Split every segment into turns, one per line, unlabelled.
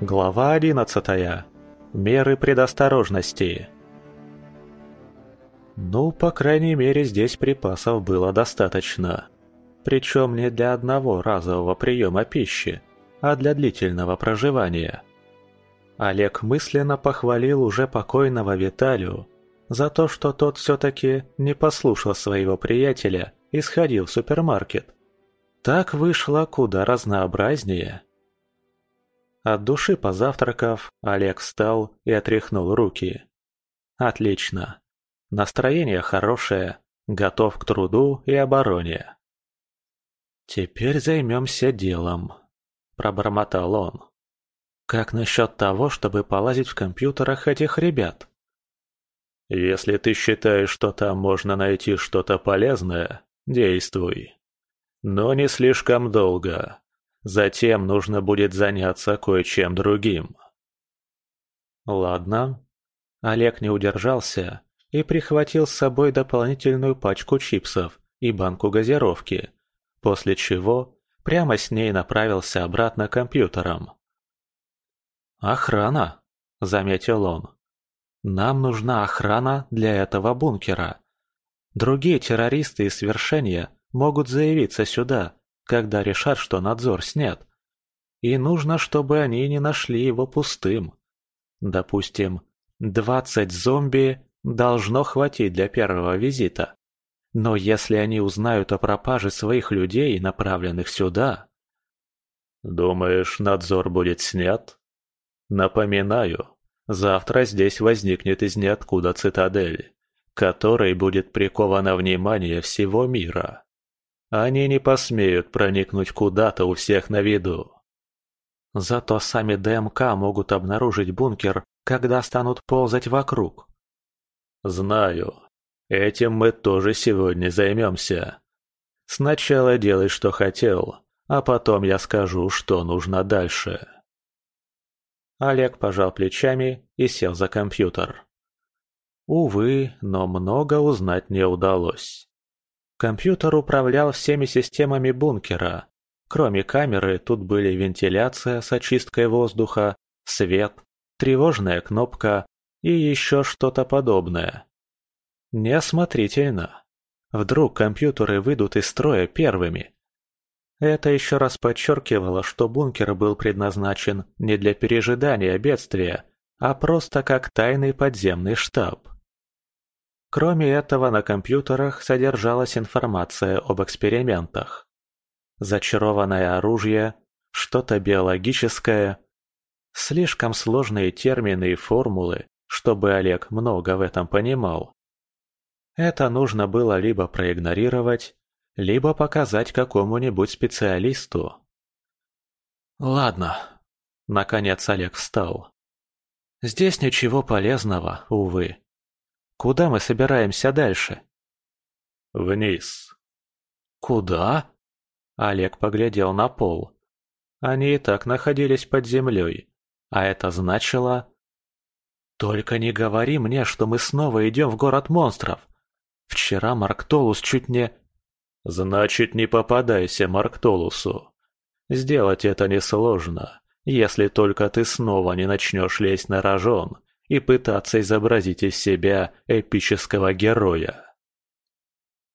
Глава 11. Меры предосторожности. Ну, по крайней мере, здесь припасов было достаточно. Причем не для одного разового приема пищи, а для длительного проживания. Олег мысленно похвалил уже покойного Виталию за то, что тот все-таки не послушал своего приятеля и сходил в супермаркет. Так вышло куда разнообразнее. От души позавтракав, Олег встал и отряхнул руки. Отлично. Настроение хорошее, готов к труду и обороне. «Теперь займемся делом», – пробормотал он. «Как насчет того, чтобы полазить в компьютерах этих ребят?»
«Если ты считаешь, что там можно найти что-то полезное, действуй. Но не слишком долго. Затем нужно будет заняться кое-чем другим.
Ладно. Олег не удержался и прихватил с собой дополнительную пачку чипсов и банку газировки, после чего прямо с ней направился обратно к компьютерам. «Охрана», — заметил он. «Нам нужна охрана для этого бункера. Другие террористы и свершения могут заявиться сюда когда решат, что надзор снят. И нужно, чтобы они не нашли его пустым. Допустим, 20 зомби должно хватить для первого визита. Но если они узнают о пропаже своих людей, направленных сюда...
Думаешь, надзор будет снят? Напоминаю, завтра здесь возникнет из ниоткуда цитадель, которой будет приковано внимание всего мира. Они не посмеют проникнуть куда-то у всех на виду.
Зато сами ДМК могут обнаружить бункер, когда станут ползать вокруг.
Знаю. Этим мы тоже сегодня займемся. Сначала делай, что хотел, а потом я скажу, что нужно дальше.
Олег пожал плечами и сел за компьютер. Увы, но много узнать не удалось. Компьютер управлял всеми системами бункера. Кроме камеры, тут были вентиляция с очисткой воздуха, свет, тревожная кнопка и еще что-то подобное. Неосмотрительно. Вдруг компьютеры выйдут из строя первыми. Это еще раз подчеркивало, что бункер был предназначен не для пережидания бедствия, а просто как тайный подземный штаб. Кроме этого, на компьютерах содержалась информация об экспериментах. Зачарованное оружие, что-то биологическое. Слишком сложные термины и формулы, чтобы Олег много в этом понимал. Это нужно было либо проигнорировать, либо показать какому-нибудь специалисту. «Ладно», — наконец Олег встал. «Здесь ничего полезного, увы. Куда мы собираемся дальше?
Вниз.
Куда? Олег поглядел на пол. Они и так находились под землей. А это значило... Только не говори мне, что мы снова идем в город монстров. Вчера Марк Толус чуть не...
Значит, не попадайся Марк Толусу. Сделать это несложно, если только ты снова не начнешь лезть на рожон и пытаться изобразить из себя эпического героя.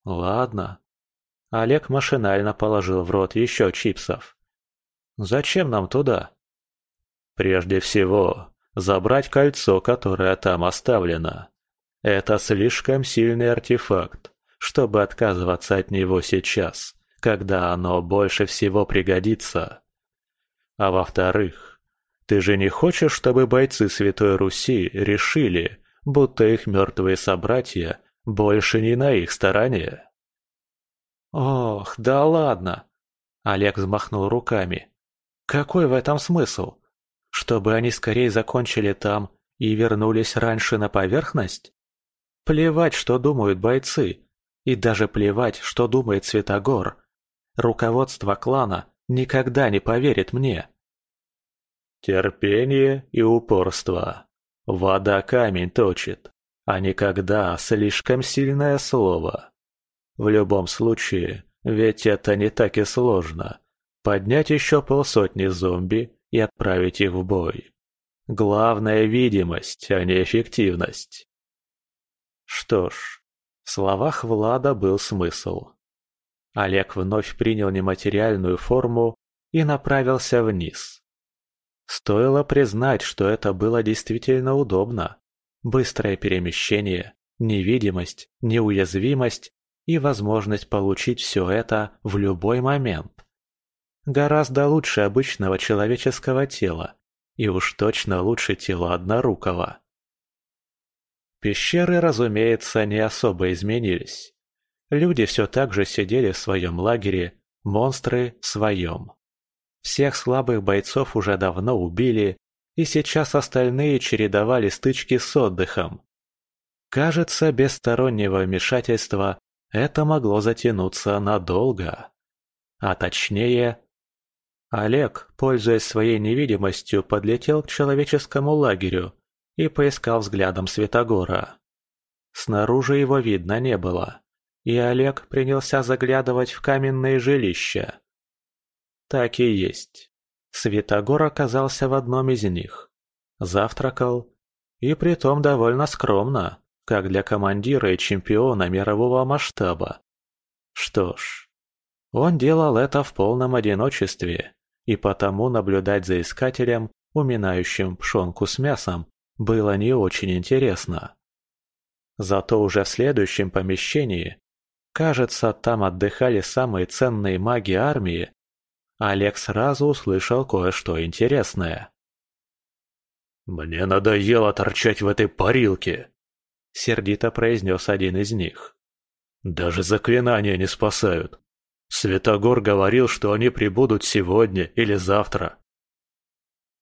Ладно. Олег машинально положил в рот еще чипсов. Зачем нам туда?
Прежде всего, забрать кольцо, которое там оставлено. Это слишком сильный артефакт, чтобы отказываться от него сейчас, когда оно больше всего пригодится. А во-вторых, ты же не хочешь, чтобы бойцы Святой Руси решили, будто их мертвые собратья больше не на их стороне?
Ох, да ладно. Олег взмахнул руками. Какой в этом смысл? Чтобы они скорее закончили там и вернулись раньше на поверхность? Плевать, что думают бойцы. И даже плевать, что думает Святогор. Руководство клана никогда не поверит мне.
Терпение и упорство. Вода камень точит, а никогда слишком сильное слово. В любом случае, ведь это не так и сложно. Поднять еще полсотни зомби и отправить их в бой. Главное – видимость, а не эффективность. Что ж, в словах Влада был смысл. Олег вновь принял нематериальную форму и направился вниз. Стоило признать, что это было действительно удобно. Быстрое перемещение, невидимость, неуязвимость и возможность получить все это в любой момент. Гораздо лучше обычного человеческого тела, и уж точно лучше тела однорукого. Пещеры, разумеется, не особо изменились. Люди все так же сидели в своем лагере, монстры в своем. Всех слабых бойцов уже давно убили, и сейчас остальные чередовали стычки с отдыхом. Кажется, без стороннего вмешательства это могло затянуться надолго. А точнее... Олег, пользуясь своей невидимостью, подлетел к человеческому лагерю и поискал взглядом Светогора. Снаружи его видно не было, и Олег принялся заглядывать в каменные жилища. Так и есть. Светогор оказался в одном из них. Завтракал, и притом довольно скромно, как для командира и чемпиона мирового масштаба. Что ж, он делал это в полном одиночестве, и потому наблюдать за искателем, уминающим пшенку с мясом, было не очень интересно. Зато уже в следующем помещении, кажется, там отдыхали самые ценные маги армии, Олег сразу услышал кое-что интересное.
«Мне надоело торчать в этой парилке», —
сердито произнес один из них.
«Даже заклинания не спасают. Светогор говорил, что они прибудут сегодня или завтра».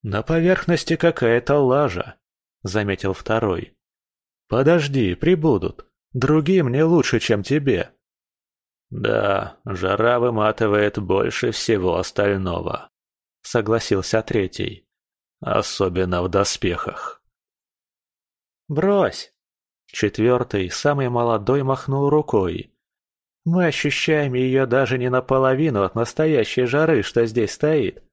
«На поверхности какая-то лажа», — заметил второй. «Подожди, прибудут. Другим не лучше, чем тебе».
«Да, жара выматывает больше всего остального», — согласился третий. «Особенно в доспехах».
«Брось!» Четвертый, самый молодой, махнул рукой. «Мы ощущаем ее даже не наполовину от настоящей жары, что здесь стоит.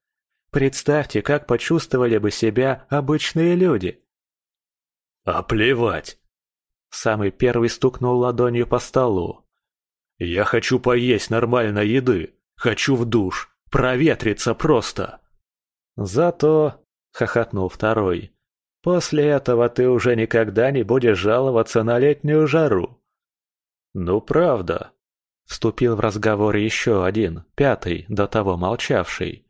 Представьте, как почувствовали бы себя обычные люди.
«А плевать!»
Самый первый стукнул ладонью по столу.
«Я хочу поесть нормальной еды, хочу в душ, проветриться просто!»
«Зато...» — хохотнул второй. «После этого ты уже никогда не будешь жаловаться на летнюю жару».
«Ну, правда», — вступил в разговор еще один, пятый, до того молчавший.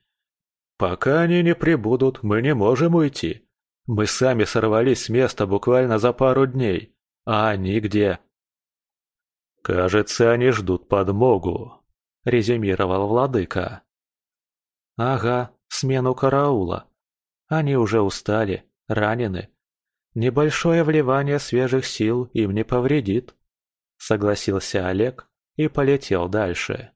«Пока они не прибудут, мы не можем уйти. Мы сами сорвались с места буквально за пару дней. А они где? «Кажется, они ждут подмогу», — резюмировал владыка.
«Ага, смену караула. Они уже устали, ранены. Небольшое вливание свежих сил им не повредит», — согласился Олег и полетел дальше.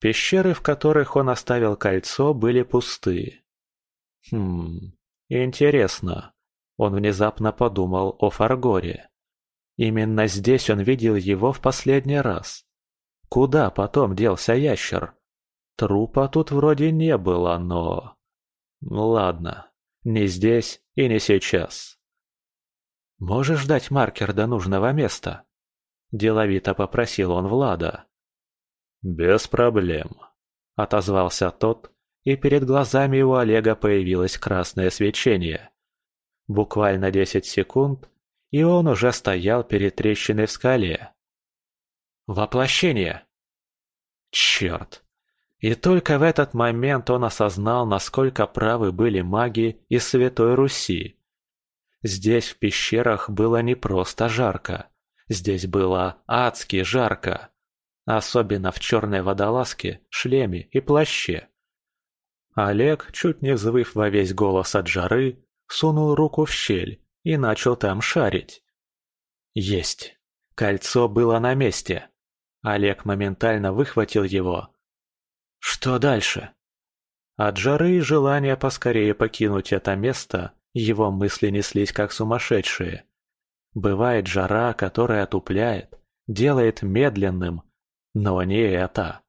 Пещеры, в которых он оставил кольцо, были пусты. Хм, Интересно. Он внезапно подумал о Фаргоре. Именно здесь он видел его в последний раз. Куда потом делся ящер? Трупа тут вроде не было, но... Ладно, не здесь и не сейчас. «Можешь дать маркер до нужного места?» Деловито попросил он Влада.
«Без проблем», — отозвался тот и перед глазами у Олега появилось красное свечение. Буквально десять секунд, и он уже стоял перед трещиной в скале.
Воплощение! Черт! И только в этот момент он осознал, насколько правы были маги из Святой Руси. Здесь в пещерах было не просто жарко. Здесь было адски жарко. Особенно в черной водолазке, шлеме и плаще. Олег, чуть не взвыв во весь голос от жары, сунул руку в щель и начал там шарить. Есть. Кольцо было на месте. Олег моментально выхватил его. Что дальше? От жары и желания поскорее покинуть это место его мысли неслись как сумасшедшие. Бывает жара, которая отупляет, делает медленным, но не это.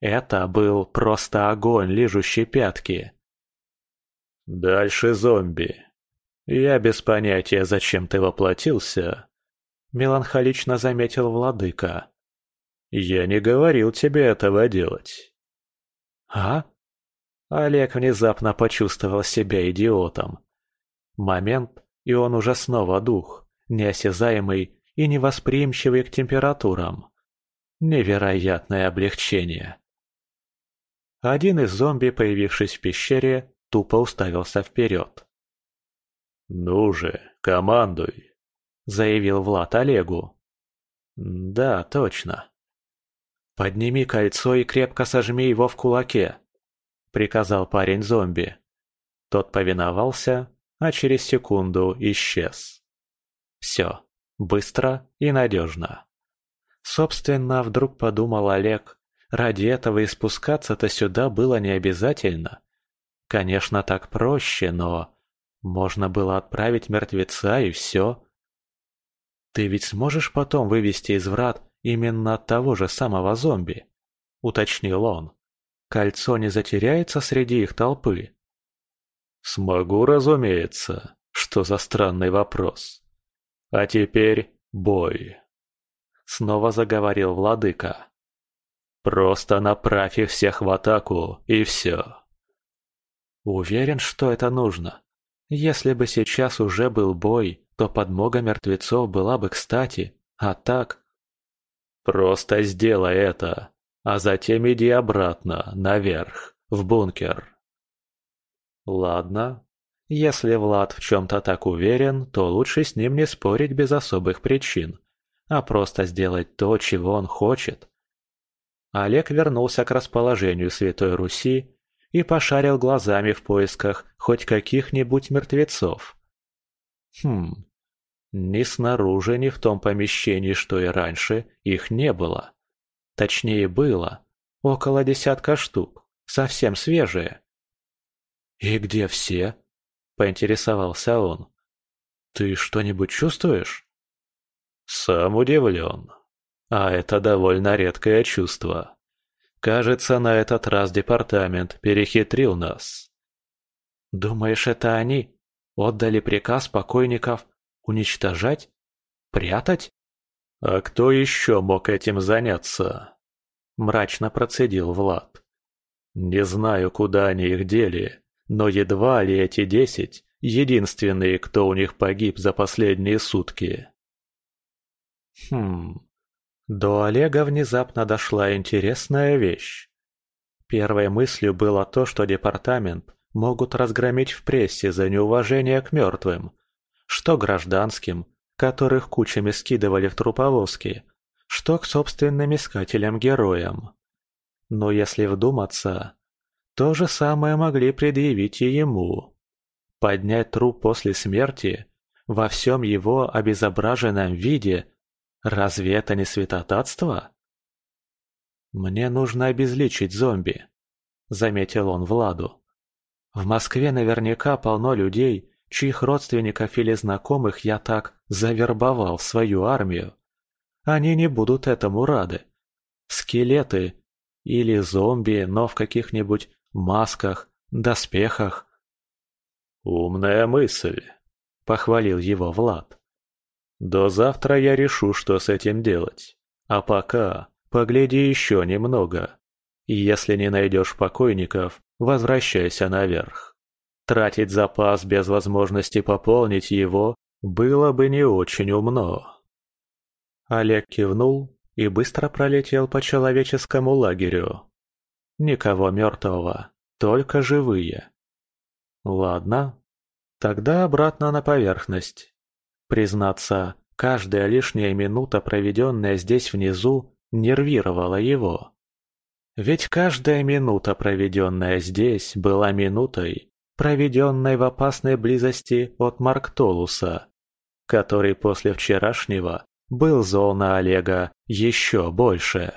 Это был просто огонь, лижущий пятки.
Дальше зомби. Я без понятия, зачем ты воплотился. Меланхолично заметил владыка. Я не говорил тебе этого делать.
А? Олег внезапно почувствовал себя идиотом. Момент, и он уже снова дух, неосязаемый и невосприимчивый к температурам. Невероятное облегчение. Один из зомби, появившись в пещере, тупо уставился вперед.
«Ну же, командуй!» — заявил Влад Олегу.
«Да, точно. Подними кольцо и крепко сожми его в кулаке», — приказал парень-зомби. Тот повиновался, а через секунду исчез. Все, быстро и надежно. Собственно, вдруг подумал Олег, ради этого и спускаться-то сюда было не обязательно. Конечно, так проще, но можно было отправить мертвеца и все. Ты ведь сможешь потом вывести из врат именно того же самого зомби? Уточнил он. Кольцо не затеряется среди их толпы?
Смогу, разумеется. Что за странный вопрос. А теперь бой. Снова заговорил владыка. Просто направь их всех в атаку, и все.
Уверен, что это нужно. Если бы сейчас уже был бой, то подмога мертвецов была бы кстати, а так...
Просто сделай это, а затем иди обратно, наверх, в бункер.
Ладно. Если Влад в чем-то так уверен, то лучше с ним не спорить без особых причин, а просто сделать то, чего он хочет. Олег вернулся к расположению Святой Руси и пошарил глазами в поисках хоть каких-нибудь мертвецов. Хм, ни снаружи, ни в том помещении, что и раньше, их не было. Точнее, было. Около десятка штук, совсем свежие. «И где все?» – поинтересовался он. «Ты что-нибудь чувствуешь?»
«Сам удивлен. А это довольно редкое чувство. Кажется, на этот раз департамент перехитрил нас.
Думаешь, это они? Отдали приказ покойников уничтожать? Прятать?
А кто еще мог этим заняться? Мрачно процедил Влад. Не знаю, куда они их дели, но едва ли эти десять единственные, кто у них погиб за последние сутки.
Хм, до Олега внезапно дошла интересная вещь. Первой мыслью было то, что департамент могут разгромить в прессе за неуважение к мертвым, что гражданским, которых кучами скидывали в труповозки, что к собственным искателям-героям. Но если вдуматься, то же самое могли предъявить и ему. Поднять труп после смерти во всем его обезображенном виде Разве это не святотатство? «Мне нужно обезличить зомби», — заметил он Владу. «В Москве наверняка полно людей, чьих родственников или знакомых я так завербовал в свою армию. Они не будут этому рады. Скелеты или зомби, но в каких-нибудь масках, доспехах».
«Умная мысль», — похвалил его Влад. До завтра я решу, что с этим делать. А пока погляди еще немного. И если не найдешь покойников, возвращайся наверх. Тратить запас без возможности пополнить его было бы не очень умно.
Олег кивнул и быстро пролетел по человеческому лагерю. Никого мертвого, только живые. Ладно, тогда обратно на поверхность. Признаться, каждая лишняя минута, проведенная здесь внизу, нервировала его. Ведь каждая минута, проведенная здесь, была минутой, проведенной в опасной близости от Марктолуса, который после вчерашнего был зол на Олега еще больше.